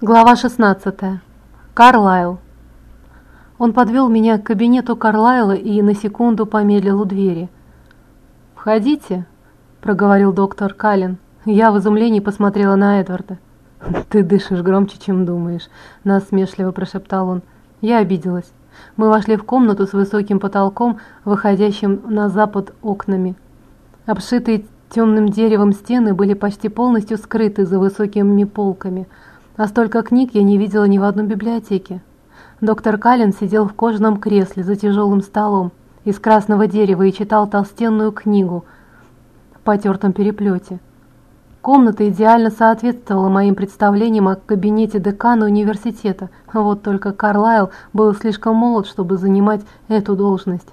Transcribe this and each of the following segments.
Глава 16. Карлайл. Он подвел меня к кабинету Карлайла и на секунду помедлил у двери. «Входите», — проговорил доктор Каллен. Я в изумлении посмотрела на Эдварда. «Ты дышишь громче, чем думаешь», — насмешливо прошептал он. Я обиделась. Мы вошли в комнату с высоким потолком, выходящим на запад окнами. Обшитые темным деревом стены были почти полностью скрыты за высокими полками — а столько книг я не видела ни в одной библиотеке. Доктор Каллен сидел в кожаном кресле за тяжелым столом из красного дерева и читал толстенную книгу в потертом переплете. Комната идеально соответствовала моим представлениям о кабинете декана университета, вот только Карлайл был слишком молод, чтобы занимать эту должность.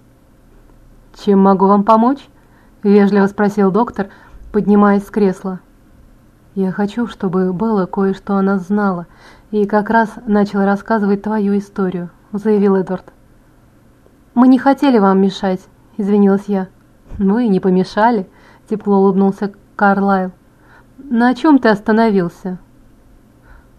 «Чем могу вам помочь?» – вежливо спросил доктор, поднимаясь с кресла. Я хочу, чтобы было кое-что о нас знала, и как раз начал рассказывать твою историю», — заявил Эдвард. «Мы не хотели вам мешать», — извинилась я. «Вы не помешали», — тепло улыбнулся Карлайл. «На чем ты остановился?»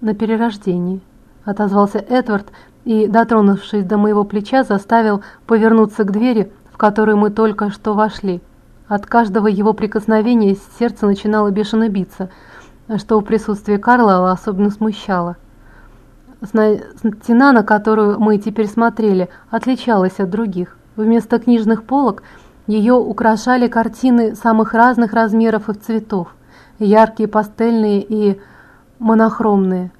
«На перерождении», — отозвался Эдвард и, дотронувшись до моего плеча, заставил повернуться к двери, в которую мы только что вошли. От каждого его прикосновения сердце начинало бешено биться — что в присутствии Карла особенно смущало. Стена, на которую мы теперь смотрели, отличалась от других. Вместо книжных полок ее украшали картины самых разных размеров и цветов, яркие, пастельные и монохромные.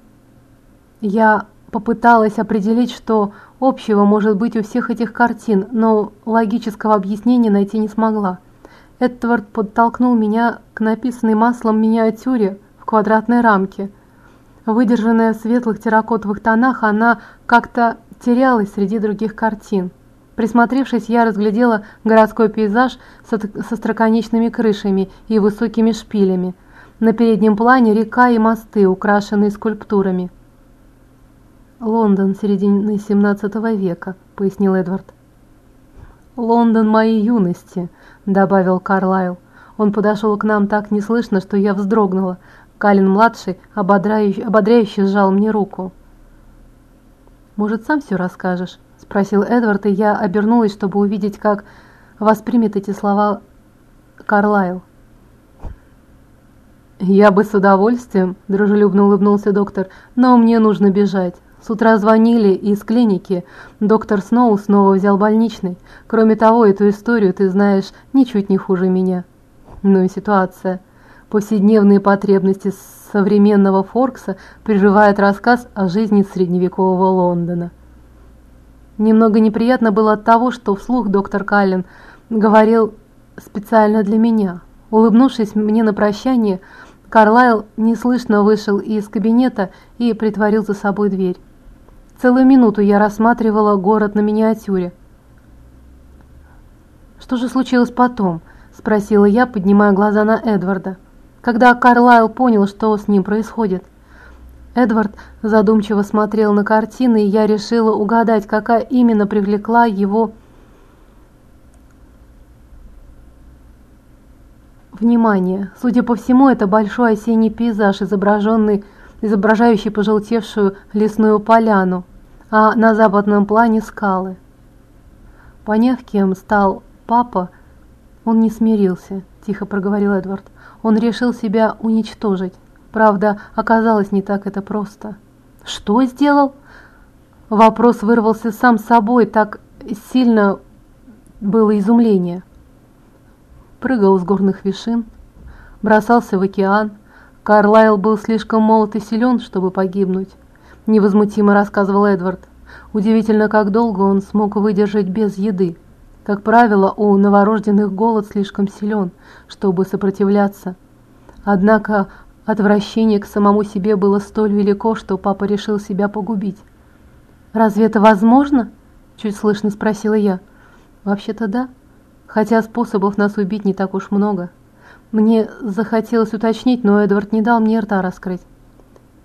Я попыталась определить, что общего может быть у всех этих картин, но логического объяснения найти не смогла. Эдвард подтолкнул меня к написанной маслом миниатюре квадратной рамке. Выдержанная в светлых терракотовых тонах, она как-то терялась среди других картин. Присмотревшись, я разглядела городской пейзаж со, со строконечными крышами и высокими шпилями. На переднем плане река и мосты, украшенные скульптурами. «Лондон середины 17 века», — пояснил Эдвард. «Лондон моей юности», — добавил Карлайл. Он подошел к нам так неслышно, что я вздрогнула. Калин-младший ободряюще, сжал мне руку. «Может, сам все расскажешь?» – спросил Эдвард, и я обернулась, чтобы увидеть, как воспримет эти слова Карлайл. «Я бы с удовольствием», – дружелюбно улыбнулся доктор, – «но мне нужно бежать. С утра звонили из клиники. Доктор Сноу снова взял больничный. Кроме того, эту историю ты знаешь ничуть не хуже меня». Ну и ситуация повседневные потребности современного Форкса прерывает рассказ о жизни средневекового Лондона. Немного неприятно было от того, что вслух доктор Каллен говорил специально для меня. Улыбнувшись мне на прощание, Карлайл неслышно вышел из кабинета и притворил за собой дверь. Целую минуту я рассматривала город на миниатюре. «Что же случилось потом?» – спросила я, поднимая глаза на Эдварда когда Карлайл понял, что с ним происходит. Эдвард задумчиво смотрел на картины, и я решила угадать, какая именно привлекла его внимание. Судя по всему, это большой осенний пейзаж, изображенный, изображающий пожелтевшую лесную поляну, а на западном плане скалы. Поняв, кем стал папа, он не смирился, тихо проговорил Эдвард. Он решил себя уничтожить. Правда, оказалось не так это просто. Что сделал? Вопрос вырвался сам собой, так сильно было изумление. Прыгал с горных вершин, бросался в океан. Карлайл был слишком молод и силен, чтобы погибнуть. Невозмутимо рассказывал Эдвард. Удивительно, как долго он смог выдержать без еды. Как правило, у новорожденных голод слишком силен, чтобы сопротивляться. Однако отвращение к самому себе было столь велико, что папа решил себя погубить. «Разве это возможно?» – чуть слышно спросила я. «Вообще-то да, хотя способов нас убить не так уж много. Мне захотелось уточнить, но Эдвард не дал мне рта раскрыть.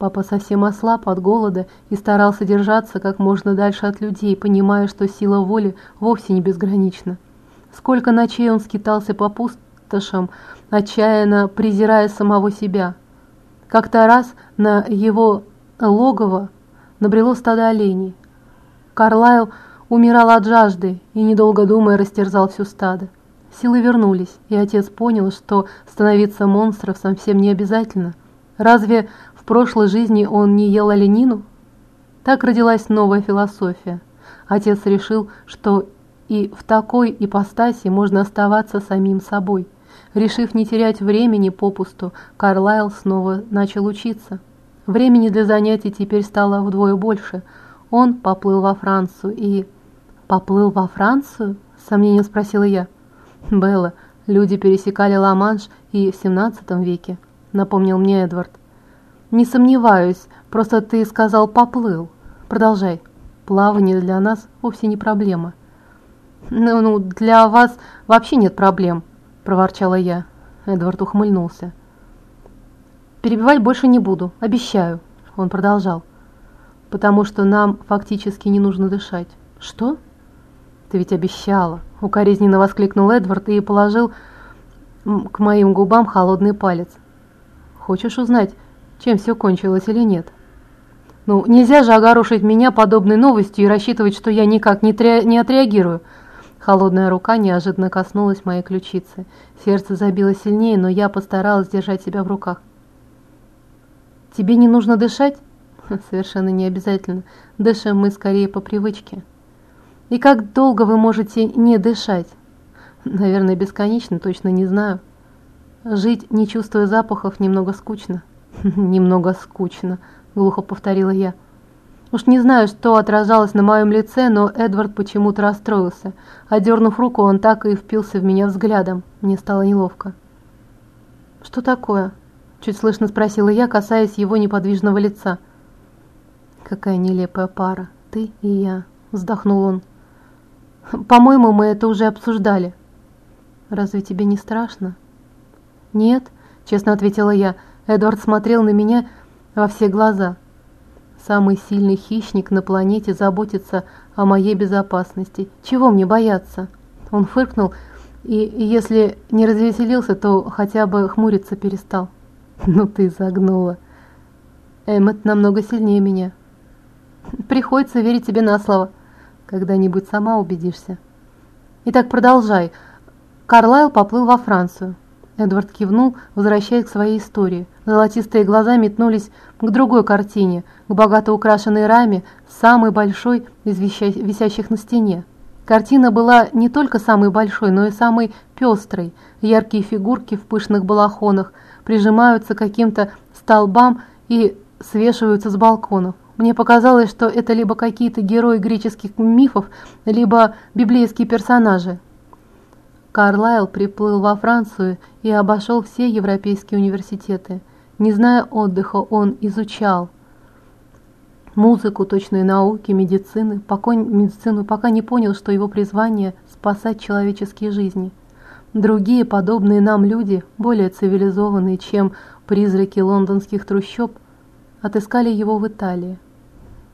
Папа совсем ослаб от голода и старался держаться как можно дальше от людей, понимая, что сила воли вовсе не безгранична. Сколько ночей он скитался по пустошам, отчаянно презирая самого себя. Как-то раз на его логово набрело стадо оленей. Карлайл умирал от жажды и, недолго думая, растерзал всю стадо. Силы вернулись, и отец понял, что становиться монстром совсем не обязательно. Разве в прошлой жизни он не ел оленину? Так родилась новая философия. Отец решил, что и в такой ипостаси можно оставаться самим собой. Решив не терять времени попусту, Карлайл снова начал учиться. Времени для занятий теперь стало вдвое больше. Он поплыл во Францию и... «Поплыл во Францию?» – с сомнением спросила я. «Белла, люди пересекали Ла-Манш и в 17 веке», — напомнил мне Эдвард. «Не сомневаюсь, просто ты сказал «поплыл». Продолжай. Плавание для нас вовсе не проблема». «Ну, ну, для вас вообще нет проблем», — проворчала я. Эдвард ухмыльнулся. «Перебивать больше не буду, обещаю», — он продолжал. «Потому что нам фактически не нужно дышать». «Что?» «Ты ведь обещала», — укоризненно воскликнул Эдвард и положил к моим губам холодный палец. «Хочешь узнать, чем все кончилось или нет?» «Ну, нельзя же огорошить меня подобной новостью и рассчитывать, что я никак не, не отреагирую». Холодная рука неожиданно коснулась моей ключицы. Сердце забило сильнее, но я постаралась держать себя в руках. «Тебе не нужно дышать?» «Совершенно не обязательно. Дышим мы скорее по привычке». И как долго вы можете не дышать? Наверное, бесконечно, точно не знаю. Жить, не чувствуя запахов, немного скучно. Немного скучно, глухо повторила я. Уж не знаю, что отражалось на моем лице, но Эдвард почему-то расстроился. Одернув руку, он так и впился в меня взглядом. Мне стало неловко. «Что такое?» – чуть слышно спросила я, касаясь его неподвижного лица. «Какая нелепая пара, ты и я», – вздохнул он. По-моему, мы это уже обсуждали. Разве тебе не страшно? Нет, честно ответила я. Эдвард смотрел на меня во все глаза. Самый сильный хищник на планете заботится о моей безопасности. Чего мне бояться? Он фыркнул и, если не развеселился, то хотя бы хмуриться перестал. Ну ты загнула. Эммет намного сильнее меня. Приходится верить тебе на слово. Когда-нибудь сама убедишься. Итак, продолжай. Карлайл поплыл во Францию. Эдвард кивнул, возвращаясь к своей истории. Золотистые глаза метнулись к другой картине, к богато украшенной раме, самой большой из висящих на стене. Картина была не только самой большой, но и самой пестрой. Яркие фигурки в пышных балахонах прижимаются к каким-то столбам и свешиваются с балконов. Мне показалось, что это либо какие-то герои греческих мифов, либо библейские персонажи. Карлайл приплыл во Францию и обошел все европейские университеты. Не зная отдыха, он изучал музыку, точные науки, медицины, пока, медицину, пока не понял, что его призвание – спасать человеческие жизни. Другие, подобные нам люди, более цивилизованные, чем призраки лондонских трущоб, отыскали его в Италии.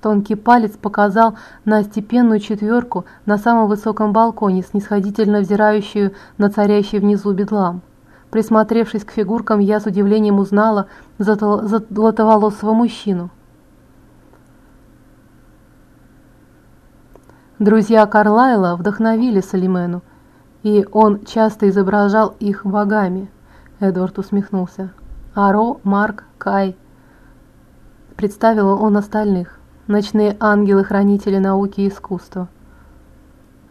Тонкий палец показал на степенную четверку на самом высоком балконе, снисходительно взирающую на царящий внизу бедлам. Присмотревшись к фигуркам, я с удивлением узнала золотоволосого мужчину. Друзья Карлайла вдохновили Салимену, и он часто изображал их богами. Эдвард усмехнулся. Аро, Марк, Кай – представил он остальных, ночные ангелы-хранители науки и искусства.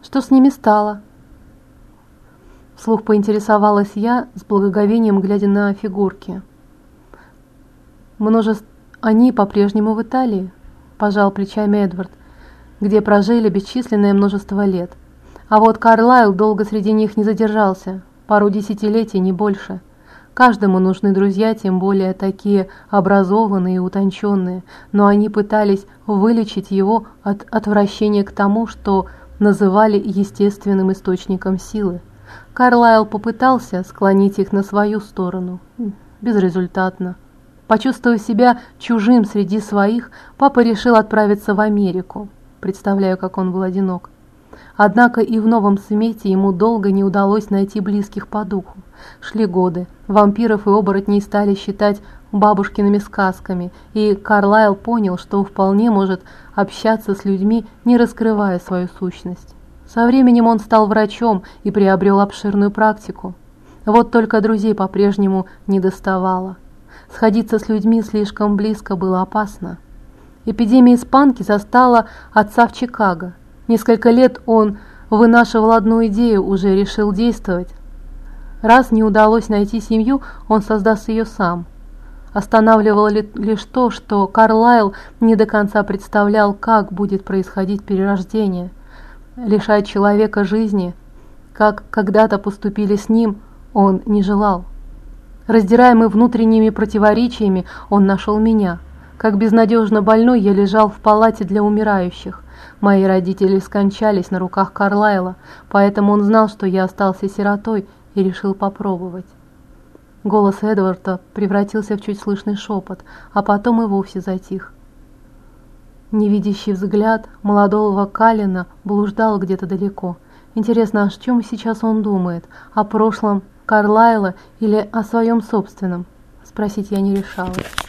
Что с ними стало? Вслух поинтересовалась я, с благоговением глядя на фигурки. Множество... Они по-прежнему в Италии, пожал плечами Эдвард, где прожили бесчисленное множество лет. А вот Карлайл долго среди них не задержался, пару десятилетий, не больше – Каждому нужны друзья, тем более такие образованные и утонченные, но они пытались вылечить его от отвращения к тому, что называли естественным источником силы. Карлайл попытался склонить их на свою сторону. Безрезультатно. Почувствовав себя чужим среди своих, папа решил отправиться в Америку. Представляю, как он был одинок. Однако и в новом свете ему долго не удалось найти близких по духу. Шли годы. Вампиров и оборотней стали считать бабушкиными сказками, и Карлайл понял, что вполне может общаться с людьми, не раскрывая свою сущность. Со временем он стал врачом и приобрел обширную практику. Вот только друзей по-прежнему не доставало. Сходиться с людьми слишком близко было опасно. Эпидемия испанки застала отца в Чикаго. Несколько лет он вынашивал одну идею, уже решил действовать. Раз не удалось найти семью, он создаст ее сам. Останавливало ли, лишь то, что Карлайл не до конца представлял, как будет происходить перерождение. Лишать человека жизни, как когда-то поступили с ним, он не желал. Раздираемый внутренними противоречиями, он нашел меня. Как безнадежно больной я лежал в палате для умирающих. Мои родители скончались на руках Карлайла, поэтому он знал, что я остался сиротой и решил попробовать. Голос Эдварда превратился в чуть слышный шепот, а потом и вовсе затих. Невидящий взгляд молодого Калина блуждал где-то далеко. Интересно, о чем сейчас он думает? О прошлом Карлайла или о своем собственном? Спросить я не решалась.